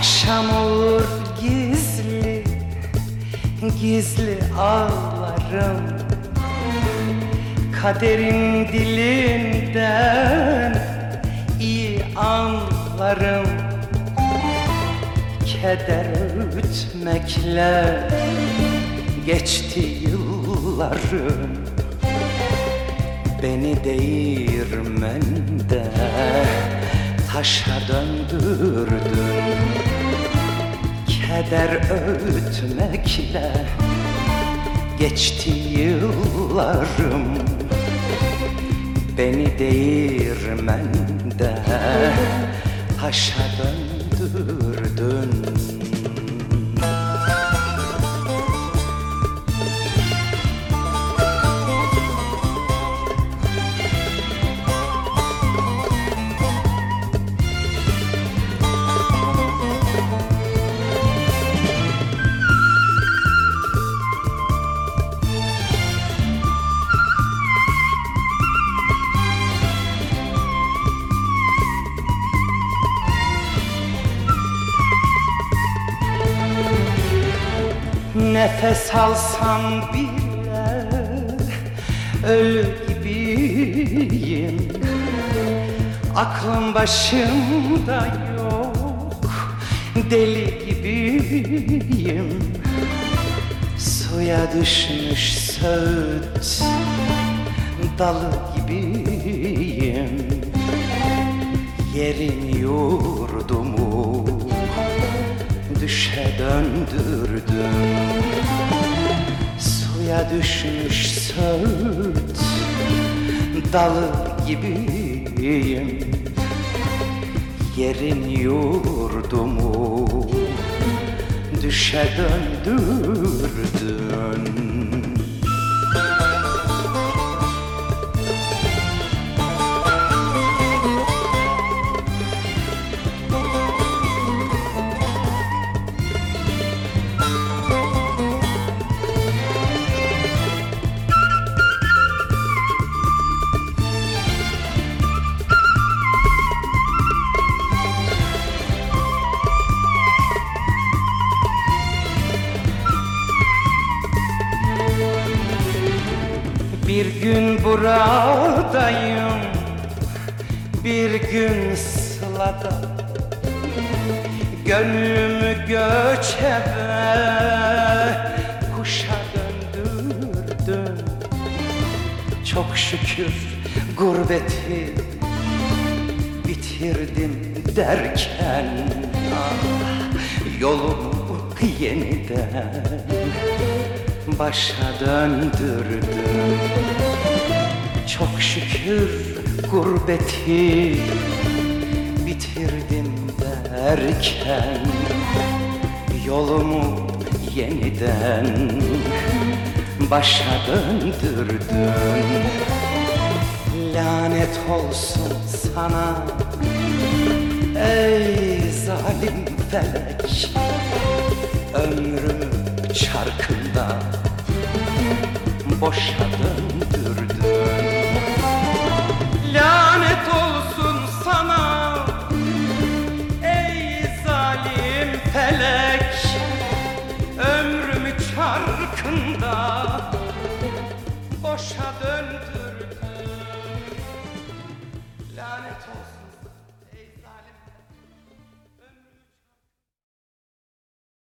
Akşam olur gizli Gizli ağlarım. Kaderin dilinden iyi anlarım. Keder ütmekle Geçti yıllarım. Beni değirmende taşa döndürdün. Keder öğütmekle geçti yıllarım. Beni değirmende taşa döndürdün Nefes alsam bile ölü gibiyim. Aklım başımda yok deli gibiyim. Suya düşmüş söğüt dalı gibiyim. Yerin yurdumu düşe döndürdüm Suya düşmüş söğüt dalı gibiyim. Yerin yurdumu düşe döndürdün Bir gün buradayım Bir gün sılada Gönlümü göçebe Kuşa döndürdüm. Çok şükür gurbeti Bitirdim derken ah, Yolumu yeniden başa döndürdüm. Çok şükür gurbeti bitirdim derken Yolumu yeniden başa döndürdüm. Lanet olsun sana ey zalim felek. Ömrümü çarkında boşa döndürdün Lanet olsun sana ey zalim felek. Ömrümü çarkında boşa döndürdün